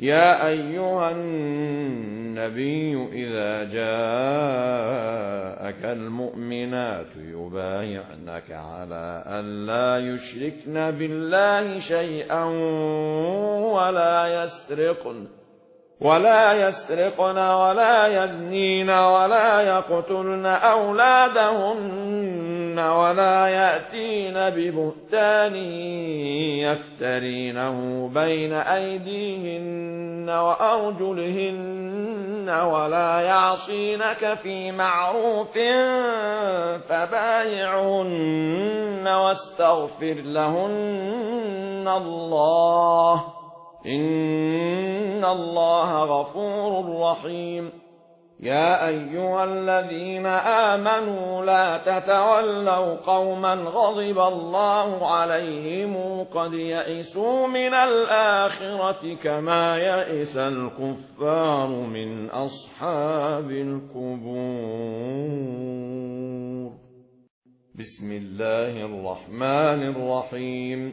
يا أيها النبي إذا جاءك المؤمنات يبايعنك على أن لا يشركن بالله شيئا ولا يسرقن. ولا يسرقن ولا يزنين ولا يقتلن أولادهن ولا يأتين ببهتان يفترينه بين أيديهن وأرجلهن ولا يعصينك في معروف فبايعهن واستغفر لهن الله إن الله غفور رحيم. يا أيها الذين آمنوا لا تتولوا قوما غضب الله عليهم قد يئسوا من الآخرة كما يئس الكفار من أصحاب القبور. بسم الله الرحمن الرحيم.